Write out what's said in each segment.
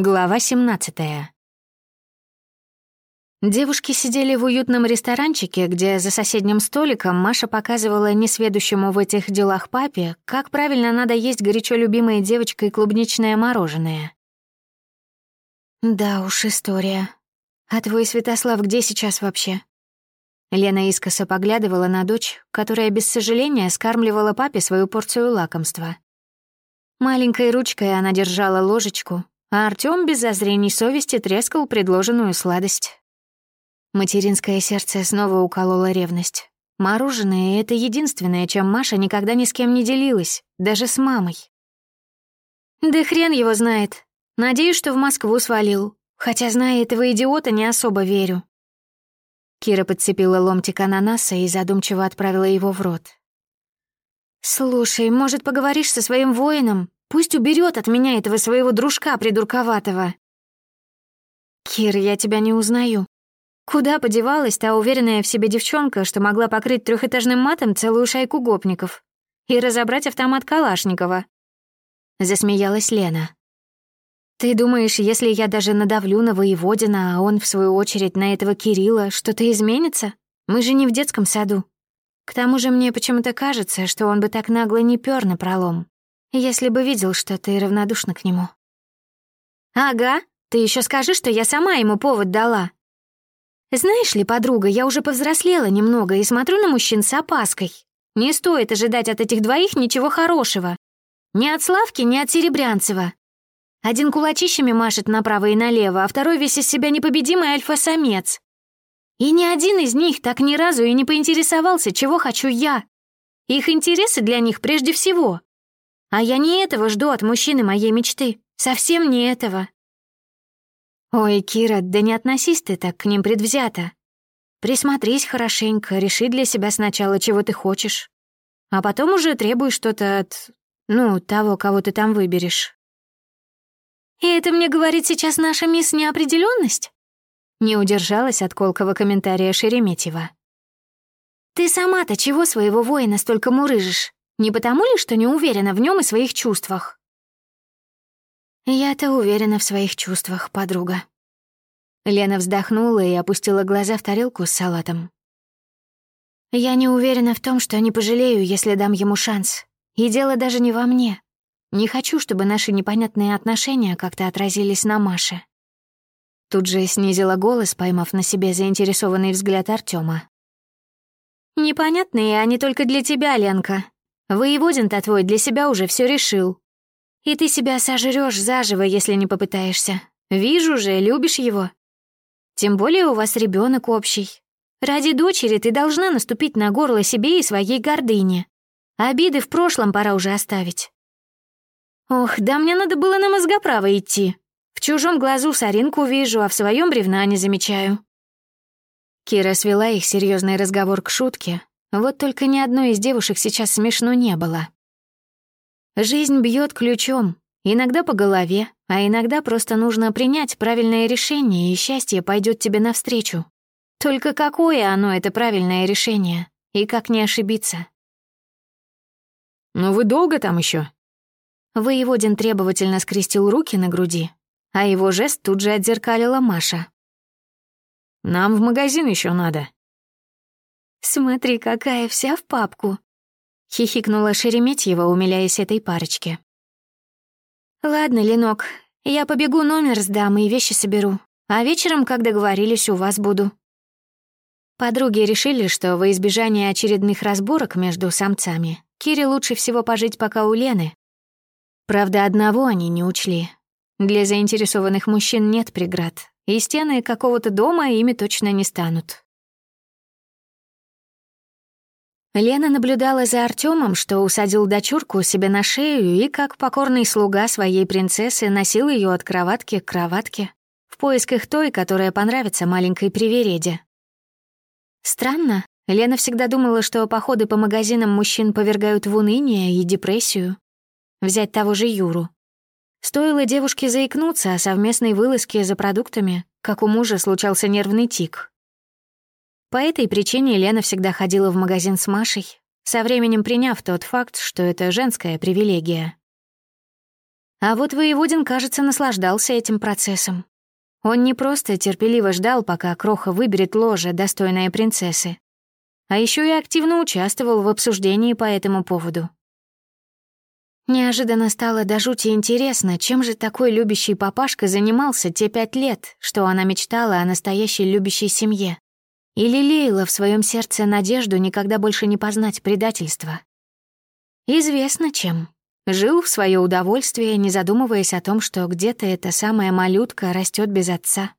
Глава 17. Девушки сидели в уютном ресторанчике, где за соседним столиком Маша показывала несведущему в этих делах папе, как правильно надо есть горячо любимой девочкой клубничное мороженое. «Да уж, история. А твой Святослав где сейчас вообще?» Лена искоса поглядывала на дочь, которая без сожаления скармливала папе свою порцию лакомства. Маленькой ручкой она держала ложечку, а Артём без зазрений совести трескал предложенную сладость. Материнское сердце снова укололо ревность. Мороженое — это единственное, чем Маша никогда ни с кем не делилась, даже с мамой. Да хрен его знает. Надеюсь, что в Москву свалил. Хотя, зная этого идиота, не особо верю. Кира подцепила ломтик ананаса и задумчиво отправила его в рот. «Слушай, может, поговоришь со своим воином? Пусть уберет от меня этого своего дружка придурковатого. Кир, я тебя не узнаю. Куда подевалась та уверенная в себе девчонка, что могла покрыть трехэтажным матом целую шайку гопников и разобрать автомат Калашникова? Засмеялась Лена. Ты думаешь, если я даже надавлю на воеводина, а он, в свою очередь, на этого Кирилла, что-то изменится? Мы же не в детском саду. К тому же мне почему-то кажется, что он бы так нагло не пёр на пролом если бы видел, что ты равнодушна к нему. Ага, ты еще скажи, что я сама ему повод дала. Знаешь ли, подруга, я уже повзрослела немного и смотрю на мужчин с опаской. Не стоит ожидать от этих двоих ничего хорошего. Ни от Славки, ни от Серебрянцева. Один кулачищами машет направо и налево, а второй весь из себя непобедимый альфа-самец. И ни один из них так ни разу и не поинтересовался, чего хочу я. Их интересы для них прежде всего. А я не этого жду от мужчины моей мечты. Совсем не этого. Ой, Кира, да не относись ты так к ним предвзято. Присмотрись хорошенько, реши для себя сначала, чего ты хочешь. А потом уже требуй что-то от... ну, того, кого ты там выберешь. И это мне говорит сейчас наша мисс неопределенность? Не удержалась от колкого комментария Шереметьева. Ты сама-то чего своего воина столько мурыжишь? Не потому ли, что не уверена в нем и своих чувствах? Я-то уверена в своих чувствах, подруга. Лена вздохнула и опустила глаза в тарелку с салатом. Я не уверена в том, что не пожалею, если дам ему шанс. И дело даже не во мне. Не хочу, чтобы наши непонятные отношения как-то отразились на Маше. Тут же снизила голос, поймав на себе заинтересованный взгляд Артема. «Непонятные они только для тебя, Ленка. Воеводин-то твой для себя уже все решил. И ты себя сожрёшь заживо, если не попытаешься. Вижу же, любишь его. Тем более у вас ребенок общий. Ради дочери ты должна наступить на горло себе и своей гордыне. Обиды в прошлом пора уже оставить. Ох, да мне надо было на мозгоправо идти. В чужом глазу соринку вижу, а в своем бревна не замечаю. Кира свела их серьезный разговор к шутке, вот только ни одной из девушек сейчас смешно не было. Жизнь бьет ключом, иногда по голове, а иногда просто нужно принять правильное решение, и счастье пойдет тебе навстречу. Только какое оно, это правильное решение, и как не ошибиться? «Ну вы долго там еще? Воеводин требовательно скрестил руки на груди, а его жест тут же отзеркалила Маша. «Нам в магазин еще надо», «Смотри, какая вся в папку!» — хихикнула Шереметьева, умиляясь этой парочке. «Ладно, Ленок, я побегу номер сдам и вещи соберу, а вечером, как договорились, у вас буду». Подруги решили, что во избежание очередных разборок между самцами Кире лучше всего пожить пока у Лены. Правда, одного они не учли. Для заинтересованных мужчин нет преград, и стены какого-то дома ими точно не станут. Лена наблюдала за Артемом, что усадил дочурку себе на шею и, как покорный слуга своей принцессы, носил ее от кроватки к кроватке, в поисках той, которая понравится маленькой привереде. Странно, Лена всегда думала, что походы по магазинам мужчин повергают в уныние и депрессию. Взять того же Юру. Стоило девушке заикнуться о совместной вылазке за продуктами, как у мужа случался нервный тик. По этой причине Лена всегда ходила в магазин с Машей, со временем приняв тот факт, что это женская привилегия. А вот Воеводин, кажется, наслаждался этим процессом. Он не просто терпеливо ждал, пока Кроха выберет ложе, достойное принцессы, а еще и активно участвовал в обсуждении по этому поводу. Неожиданно стало до жути интересно, чем же такой любящий папашка занимался те пять лет, что она мечтала о настоящей любящей семье. И лелеяла в своем сердце надежду никогда больше не познать предательства. Известно чем. Жил в свое удовольствие, не задумываясь о том, что где-то эта самая малютка растет без отца.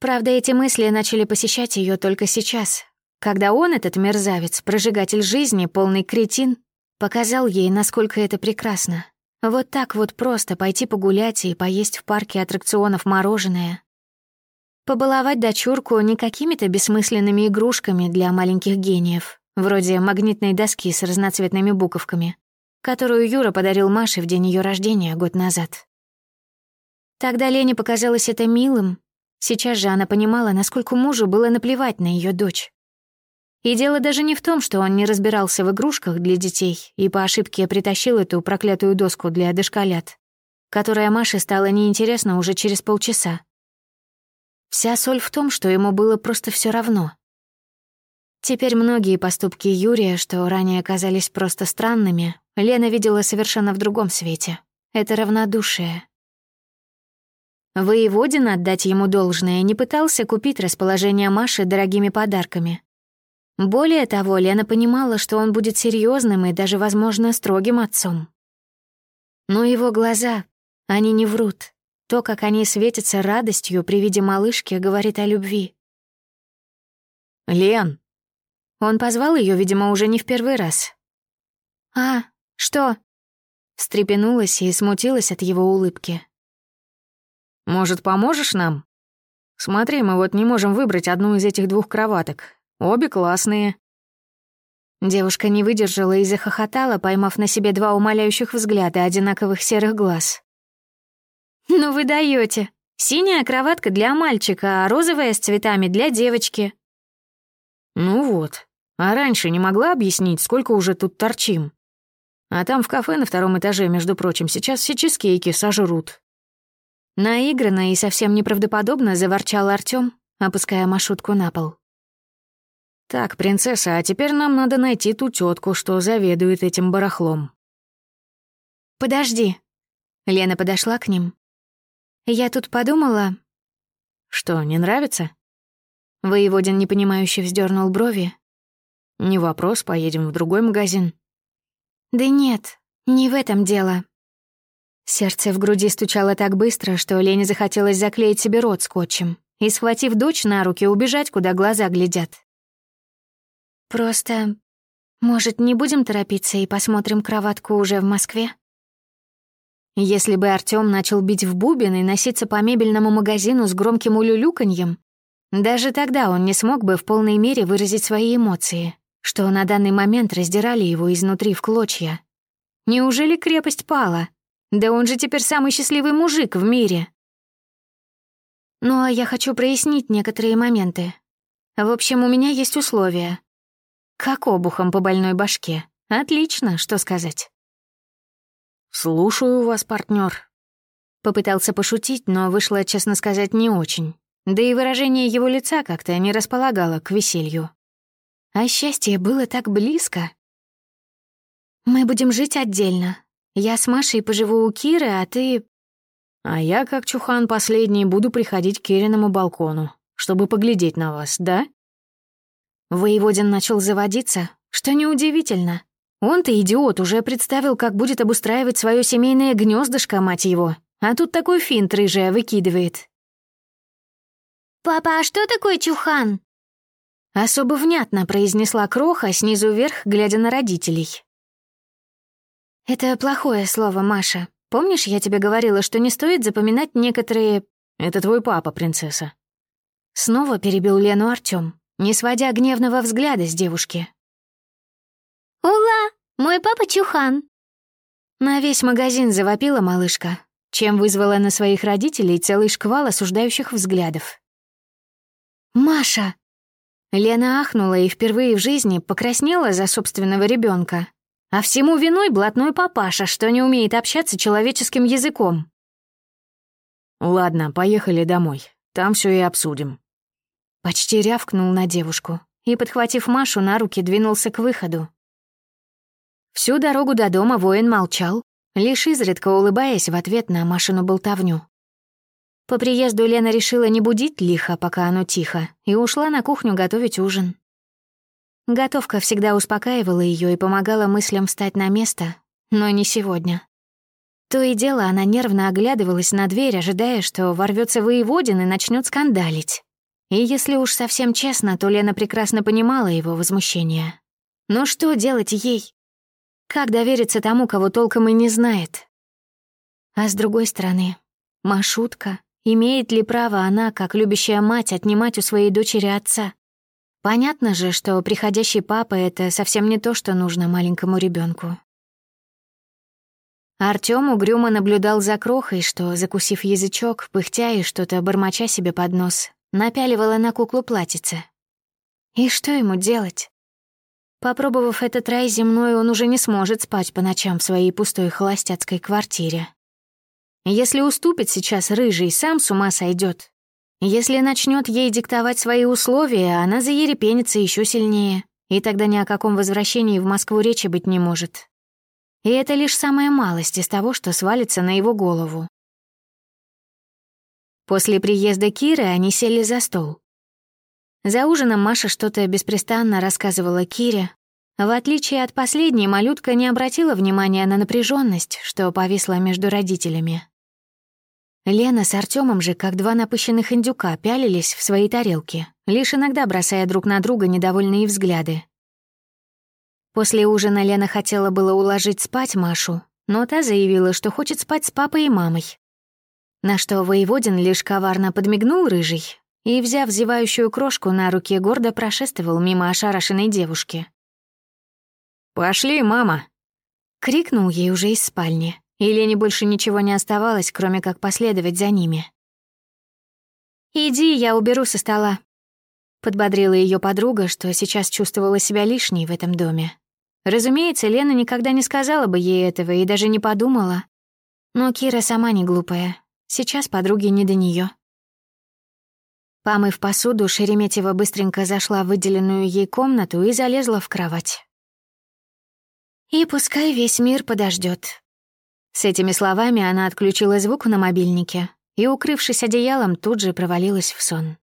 Правда, эти мысли начали посещать ее только сейчас, когда он, этот мерзавец, прожигатель жизни, полный кретин, Показал ей, насколько это прекрасно. Вот так вот просто пойти погулять и поесть в парке аттракционов мороженое. Побаловать дочурку не какими-то бессмысленными игрушками для маленьких гениев, вроде магнитной доски с разноцветными буковками, которую Юра подарил Маше в день ее рождения год назад. Тогда Лене показалось это милым. Сейчас же она понимала, насколько мужу было наплевать на ее дочь. И дело даже не в том, что он не разбирался в игрушках для детей и по ошибке притащил эту проклятую доску для дошколят, которая Маше стала неинтересна уже через полчаса. Вся соль в том, что ему было просто все равно. Теперь многие поступки Юрия, что ранее казались просто странными, Лена видела совершенно в другом свете. Это равнодушие. Воеводин, отдать ему должное, не пытался купить расположение Маши дорогими подарками. Более того, Лена понимала, что он будет серьезным и даже, возможно, строгим отцом. Но его глаза, они не врут. То, как они светятся радостью при виде малышки, говорит о любви. «Лен!» Он позвал ее, видимо, уже не в первый раз. «А, что?» Встрепенулась и смутилась от его улыбки. «Может, поможешь нам? Смотри, мы вот не можем выбрать одну из этих двух кроваток. Обе классные». Девушка не выдержала и захохотала, поймав на себе два умоляющих взгляда одинаковых серых глаз. «Ну вы даете. Синяя кроватка для мальчика, а розовая с цветами для девочки». «Ну вот. А раньше не могла объяснить, сколько уже тут торчим? А там в кафе на втором этаже, между прочим, сейчас все чизкейки сожрут». Наигранно и совсем неправдоподобно заворчал Артём, опуская маршрутку на пол. «Так, принцесса, а теперь нам надо найти ту тетку, что заведует этим барахлом». «Подожди». Лена подошла к ним. «Я тут подумала...» «Что, не нравится?» Воеводин непонимающе вздернул брови. «Не вопрос, поедем в другой магазин». «Да нет, не в этом дело». Сердце в груди стучало так быстро, что Лене захотелось заклеить себе рот скотчем и, схватив дочь на руки, убежать, куда глаза глядят. Просто, может, не будем торопиться и посмотрим кроватку уже в Москве? Если бы Артём начал бить в бубен и носиться по мебельному магазину с громким улюлюканьем, даже тогда он не смог бы в полной мере выразить свои эмоции, что на данный момент раздирали его изнутри в клочья. Неужели крепость пала? Да он же теперь самый счастливый мужик в мире. Ну а я хочу прояснить некоторые моменты. В общем, у меня есть условия. Как обухом по больной башке. Отлично, что сказать. «Слушаю вас, партнер. Попытался пошутить, но вышло, честно сказать, не очень. Да и выражение его лица как-то не располагало к веселью. А счастье было так близко. «Мы будем жить отдельно. Я с Машей поживу у Киры, а ты...» «А я, как Чухан последний, буду приходить к Кириному балкону, чтобы поглядеть на вас, да?» Воеводин начал заводиться, что неудивительно. Он-то, идиот, уже представил, как будет обустраивать свое семейное гнездышко, мать его. А тут такой финт рыжая выкидывает. «Папа, а что такое чухан?» Особо внятно произнесла Кроха снизу вверх, глядя на родителей. «Это плохое слово, Маша. Помнишь, я тебе говорила, что не стоит запоминать некоторые...» «Это твой папа, принцесса». Снова перебил Лену Артём не сводя гневного взгляда с девушки. «Ула, мой папа Чухан!» На весь магазин завопила малышка, чем вызвала на своих родителей целый шквал осуждающих взглядов. «Маша!» Лена ахнула и впервые в жизни покраснела за собственного ребенка. А всему виной блатной папаша, что не умеет общаться человеческим языком. Ладно, поехали домой. Там все и обсудим. Почти рявкнул на девушку и, подхватив Машу на руки, двинулся к выходу. Всю дорогу до дома воин молчал, лишь изредка улыбаясь в ответ на Машину болтовню. По приезду Лена решила не будить лихо, пока оно тихо, и ушла на кухню готовить ужин. Готовка всегда успокаивала ее и помогала мыслям встать на место, но не сегодня. То и дело она нервно оглядывалась на дверь, ожидая, что ворвется воеводин и начнет скандалить. И если уж совсем честно, то Лена прекрасно понимала его возмущение. Но что делать ей? Как довериться тому, кого толком и не знает? А с другой стороны, Машутка, имеет ли право она, как любящая мать, отнимать у своей дочери отца? Понятно же, что приходящий папа — это совсем не то, что нужно маленькому ребенку. Артём угрюмо наблюдал за крохой, что, закусив язычок, пыхтя и что-то бормоча себе под нос, напяливала на куклу платьице. И что ему делать? Попробовав этот рай земной, он уже не сможет спать по ночам в своей пустой холостяцкой квартире. Если уступит сейчас рыжий, сам с ума сойдет. Если начнет ей диктовать свои условия, она заерепенится еще сильнее, и тогда ни о каком возвращении в Москву речи быть не может. И это лишь самая малость из того, что свалится на его голову. После приезда Киры они сели за стол. За ужином Маша что-то беспрестанно рассказывала Кире. В отличие от последней, малютка не обратила внимания на напряженность, что повисла между родителями. Лена с Артемом же, как два напыщенных индюка, пялились в свои тарелки, лишь иногда бросая друг на друга недовольные взгляды. После ужина Лена хотела было уложить спать Машу, но та заявила, что хочет спать с папой и мамой. На что воеводин лишь коварно подмигнул рыжий и, взяв зевающую крошку на руки, гордо прошествовал мимо ошарашенной девушки. «Пошли, мама!» — крикнул ей уже из спальни, и больше ничего не оставалось, кроме как последовать за ними. «Иди, я уберу со стола», — подбодрила ее подруга, что сейчас чувствовала себя лишней в этом доме. Разумеется, Лена никогда не сказала бы ей этого и даже не подумала. Но Кира сама не глупая. Сейчас подруге не до нее. Помыв посуду, Шереметьева быстренько зашла в выделенную ей комнату и залезла в кровать. «И пускай весь мир подождет. С этими словами она отключила звук на мобильнике и, укрывшись одеялом, тут же провалилась в сон.